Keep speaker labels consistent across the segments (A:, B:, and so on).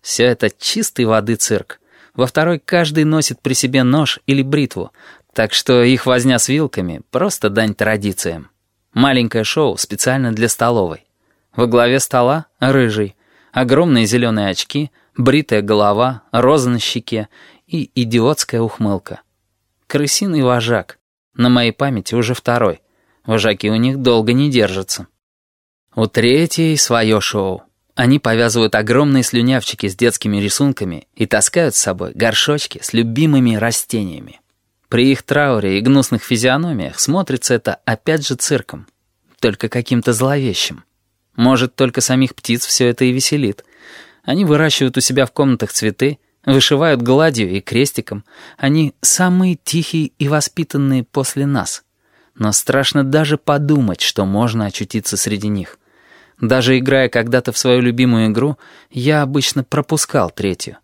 A: Все это чистой воды цирк. Во второй каждый носит при себе нож или бритву, так что их возня с вилками — просто дань традициям. Маленькое шоу специально для столовой. Во главе стола — рыжий, огромные зеленые очки, бритая голова, роза на щеке и идиотская ухмылка. Крысиный вожак. На моей памяти уже второй. Вожаки у них долго не держатся. У третьей свое шоу. Они повязывают огромные слюнявчики с детскими рисунками и таскают с собой горшочки с любимыми растениями. При их трауре и гнусных физиономиях смотрится это опять же цирком, только каким-то зловещим. Может, только самих птиц все это и веселит. Они выращивают у себя в комнатах цветы, вышивают гладью и крестиком. Они самые тихие и воспитанные после нас. Но страшно даже подумать, что можно очутиться среди них. Даже играя когда-то в свою любимую игру, я обычно пропускал третью.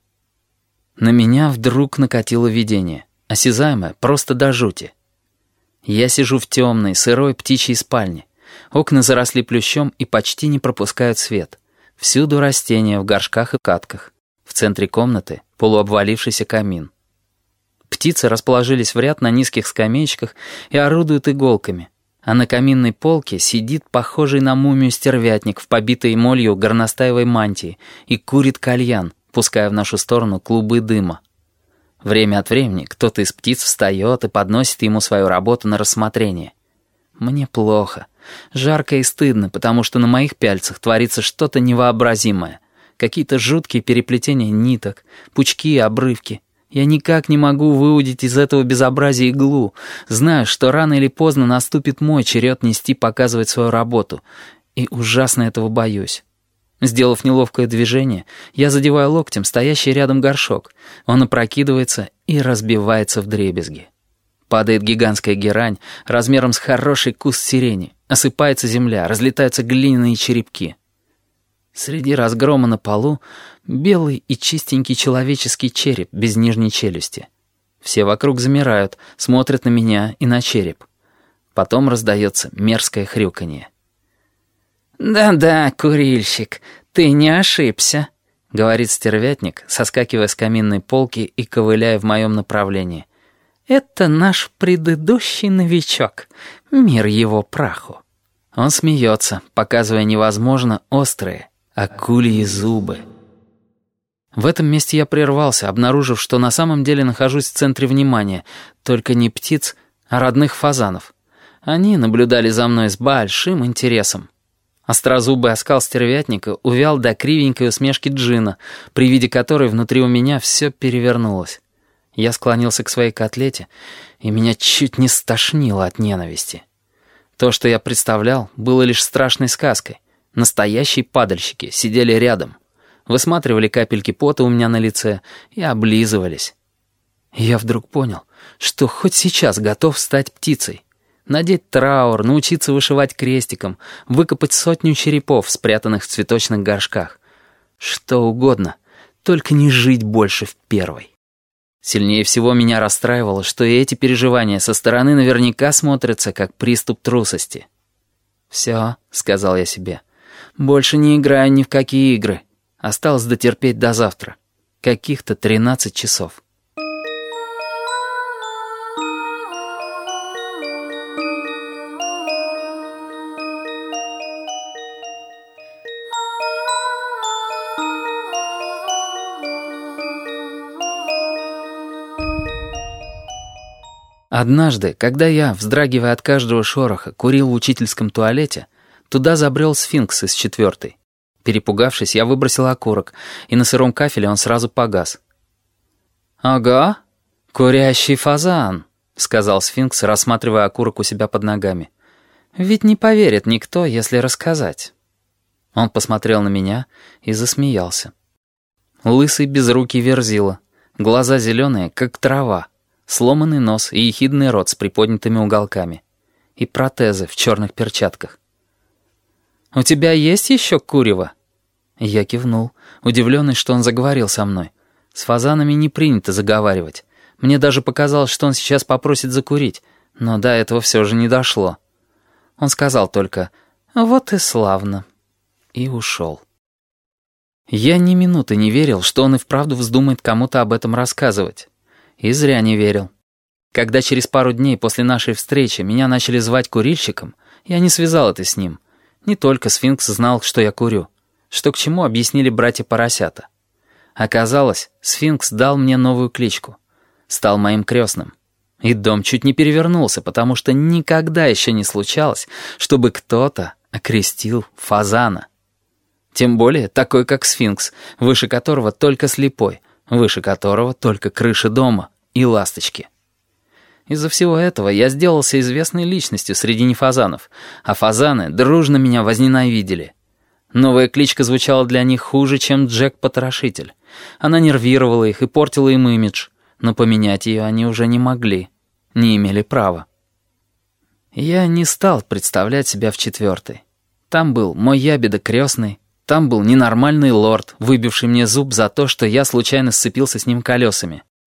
A: На меня вдруг накатило видение, осязаемое просто до жути. Я сижу в темной, сырой птичьей спальне. Окна заросли плющом и почти не пропускают свет. Всюду растения в горшках и катках. В центре комнаты полуобвалившийся камин. Птицы расположились в ряд на низких скамеечках и орудуют иголками — а на каминной полке сидит похожий на мумию стервятник в побитой молью горностаевой мантии и курит кальян, пуская в нашу сторону клубы дыма. Время от времени кто-то из птиц встает и подносит ему свою работу на рассмотрение. Мне плохо. Жарко и стыдно, потому что на моих пяльцах творится что-то невообразимое. Какие-то жуткие переплетения ниток, пучки и обрывки — я никак не могу выудить из этого безобразия иглу, зная, что рано или поздно наступит мой черед нести показывать свою работу, и ужасно этого боюсь. Сделав неловкое движение, я задеваю локтем стоящий рядом горшок. Он опрокидывается и разбивается в дребезги. Падает гигантская герань размером с хороший куст сирени. Осыпается земля, разлетаются глиняные черепки. Среди разгрома на полу белый и чистенький человеческий череп без нижней челюсти. Все вокруг замирают, смотрят на меня и на череп. Потом раздается мерзкое хрюканье. «Да-да, курильщик, ты не ошибся», — говорит стервятник, соскакивая с каминной полки и ковыляя в моем направлении. «Это наш предыдущий новичок, мир его праху». Он смеется, показывая невозможно острые, акульи зубы. В этом месте я прервался, обнаружив, что на самом деле нахожусь в центре внимания, только не птиц, а родных фазанов. Они наблюдали за мной с большим интересом. Острозубый оскал стервятника увял до кривенькой усмешки Джина, при виде которой внутри у меня все перевернулось. Я склонился к своей котлете, и меня чуть не стошнило от ненависти. То, что я представлял, было лишь страшной сказкой. Настоящие падальщики сидели рядом, высматривали капельки пота у меня на лице и облизывались. я вдруг понял, что хоть сейчас готов стать птицей. Надеть траур, научиться вышивать крестиком, выкопать сотню черепов, спрятанных в цветочных горшках. Что угодно, только не жить больше в первой. Сильнее всего меня расстраивало, что и эти переживания со стороны наверняка смотрятся как приступ трусости. «Все», — сказал я себе, больше не играю ни в какие игры. Осталось дотерпеть до завтра. Каких-то 13 часов. Однажды, когда я, вздрагивая от каждого шороха, курил в учительском туалете, Туда забрел сфинкс из четвертой. Перепугавшись, я выбросил окурок, и на сыром кафеле он сразу погас. «Ага, курящий фазан», — сказал сфинкс, рассматривая окурок у себя под ногами. «Ведь не поверит никто, если рассказать». Он посмотрел на меня и засмеялся. Лысый безрукий верзила, глаза зеленые, как трава, сломанный нос и ехидный рот с приподнятыми уголками. И протезы в черных перчатках. «У тебя есть еще курево?» Я кивнул, удивленный, что он заговорил со мной. С фазанами не принято заговаривать. Мне даже показалось, что он сейчас попросит закурить, но до этого все же не дошло. Он сказал только «Вот и славно» и ушел. Я ни минуты не верил, что он и вправду вздумает кому-то об этом рассказывать. И зря не верил. Когда через пару дней после нашей встречи меня начали звать курильщиком, я не связал это с ним. Не только сфинкс знал, что я курю. Что к чему объяснили братья-поросята. Оказалось, сфинкс дал мне новую кличку. Стал моим крестным. И дом чуть не перевернулся, потому что никогда еще не случалось, чтобы кто-то окрестил фазана. Тем более такой, как сфинкс, выше которого только слепой, выше которого только крыша дома и ласточки. Из-за всего этого я сделался известной личностью среди нефазанов, а фазаны дружно меня возненавидели. Новая кличка звучала для них хуже, чем Джек-потрошитель. Она нервировала их и портила им имидж, но поменять ее они уже не могли, не имели права. Я не стал представлять себя в четвертой. Там был мой ябеда крестный, там был ненормальный лорд, выбивший мне зуб за то, что я случайно сцепился с ним колесами.